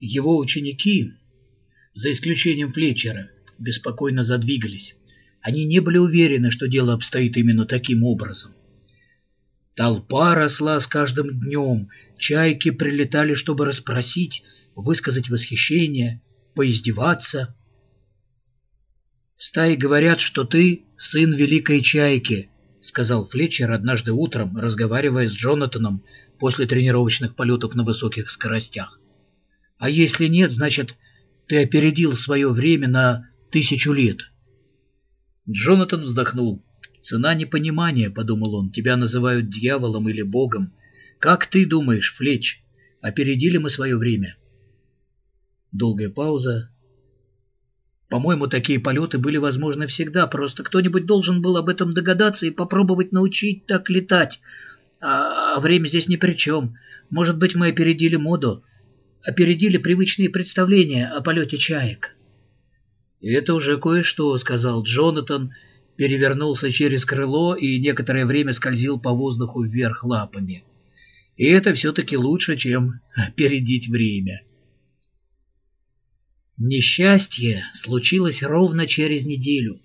Его ученики, за исключением Флетчера, беспокойно задвигались. Они не были уверены, что дело обстоит именно таким образом. Толпа росла с каждым днем, чайки прилетали, чтобы расспросить, высказать восхищение, поиздеваться. «В стае говорят, что ты сын великой чайки», — сказал Флетчер однажды утром, разговаривая с Джонатаном после тренировочных полетов на высоких скоростях. А если нет, значит, ты опередил свое время на тысячу лет. Джонатан вздохнул. «Цена непонимания», — подумал он, — «тебя называют дьяволом или богом. Как ты думаешь, Флеч, опередили мы свое время?» Долгая пауза. «По-моему, такие полеты были возможны всегда, просто кто-нибудь должен был об этом догадаться и попробовать научить так летать. А, а время здесь ни при чем. Может быть, мы опередили моду, опередили привычные представления о полете чаек. «Это уже кое-что», — сказал Джонатан, перевернулся через крыло и некоторое время скользил по воздуху вверх лапами. «И это все-таки лучше, чем опередить время». Несчастье случилось ровно через неделю.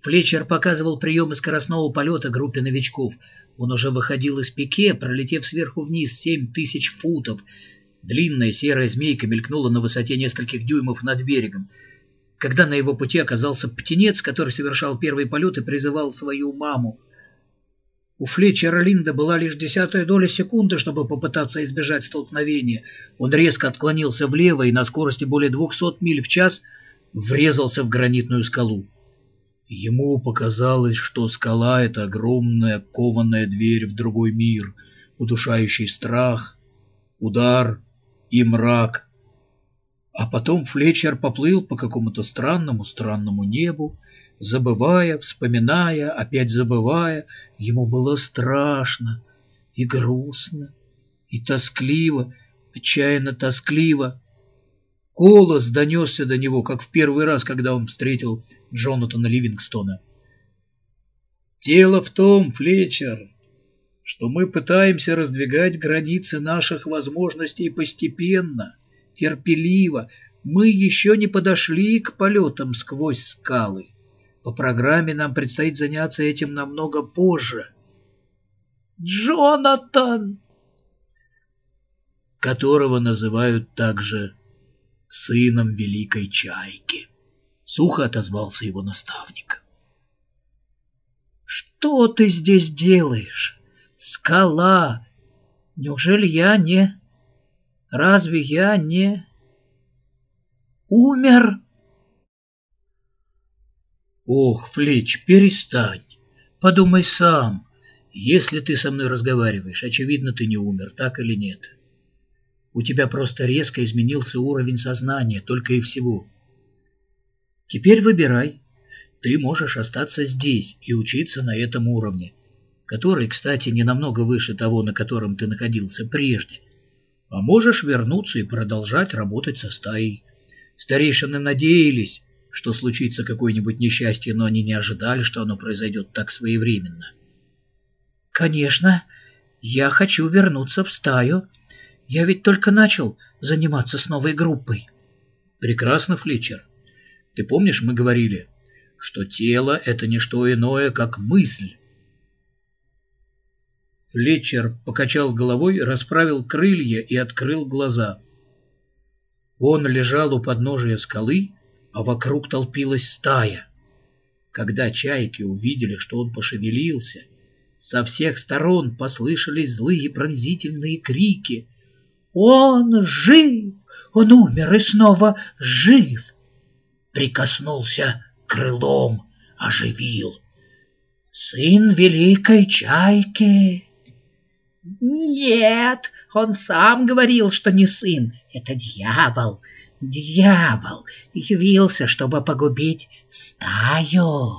Флетчер показывал приемы скоростного полета группе новичков. Он уже выходил из пике, пролетев сверху вниз семь тысяч футов, Длинная серая змейка мелькнула на высоте нескольких дюймов над берегом. Когда на его пути оказался птенец, который совершал первый полет и призывал свою маму. У Флетчера Линда была лишь десятая доля секунды, чтобы попытаться избежать столкновения. Он резко отклонился влево и на скорости более двухсот миль в час врезался в гранитную скалу. Ему показалось, что скала — это огромная кованая дверь в другой мир, удушающий страх, удар — и мрак. А потом Флетчер поплыл по какому-то странному-странному небу, забывая, вспоминая, опять забывая. Ему было страшно и грустно, и тоскливо, отчаянно тоскливо. Голос донесся до него, как в первый раз, когда он встретил Джонатана Ливингстона. «Дело в том, Флетчер, что мы пытаемся раздвигать границы наших возможностей постепенно, терпеливо. Мы еще не подошли к полетам сквозь скалы. По программе нам предстоит заняться этим намного позже. Джонатан! Которого называют также сыном Великой Чайки. Сухо отозвался его наставник. «Что ты здесь делаешь?» Скала! Неужели я не... Разве я не... Умер? Ох, Флич, перестань. Подумай сам. Если ты со мной разговариваешь, очевидно, ты не умер, так или нет? У тебя просто резко изменился уровень сознания, только и всего. Теперь выбирай. Ты можешь остаться здесь и учиться на этом уровне который, кстати, не намного выше того, на котором ты находился прежде. А можешь вернуться и продолжать работать со стаей. Старейшины надеялись, что случится какое-нибудь несчастье, но они не ожидали, что оно произойдет так своевременно. «Конечно, я хочу вернуться в стаю. Я ведь только начал заниматься с новой группой». «Прекрасно, Флетчер. Ты помнишь, мы говорили, что тело — это не что иное, как мысль, Флетчер покачал головой, расправил крылья и открыл глаза. Он лежал у подножия скалы, а вокруг толпилась стая. Когда чайки увидели, что он пошевелился, со всех сторон послышались злые пронзительные крики. «Он жив! Он умер и снова жив!» Прикоснулся крылом, оживил. «Сын великой чайки!» Нет, он сам говорил, что не сын. Это дьявол. Дьявол явился, чтобы погубить стаю.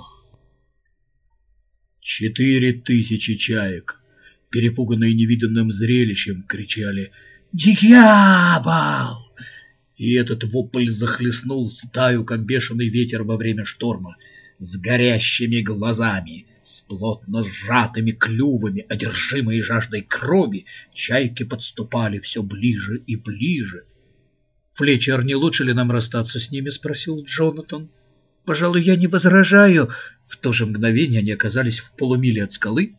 Четыре тысячи чаек, перепуганные невиданным зрелищем, кричали «Дьявол!» И этот вопль захлестнул стаю, как бешеный ветер во время шторма, с горящими глазами, с плотно сжатыми клювами, одержимые жаждой крови, чайки подступали все ближе и ближе. «Флетчер, не лучше ли нам расстаться с ними?» — спросил Джонатан. «Пожалуй, я не возражаю». В то же мгновение они оказались в полумиле от скалы,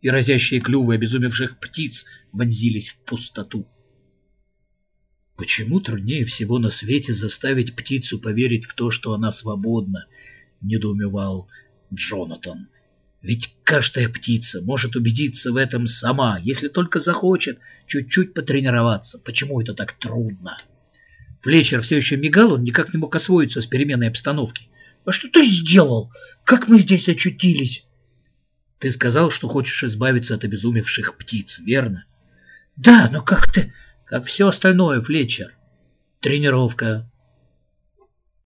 и разящие клювы обезумевших птиц вонзились в пустоту. Почему труднее всего на свете заставить птицу поверить в то, что она свободна? Недоумевал Джонатан. Ведь каждая птица может убедиться в этом сама, если только захочет чуть-чуть потренироваться. Почему это так трудно? Флетчер все еще мигал, он никак не мог освоиться с переменной обстановки. «А что ты сделал? Как мы здесь очутились?» «Ты сказал, что хочешь избавиться от обезумевших птиц, верно?» «Да, но как ты...» как все остальное, Флетчер. Тренировка,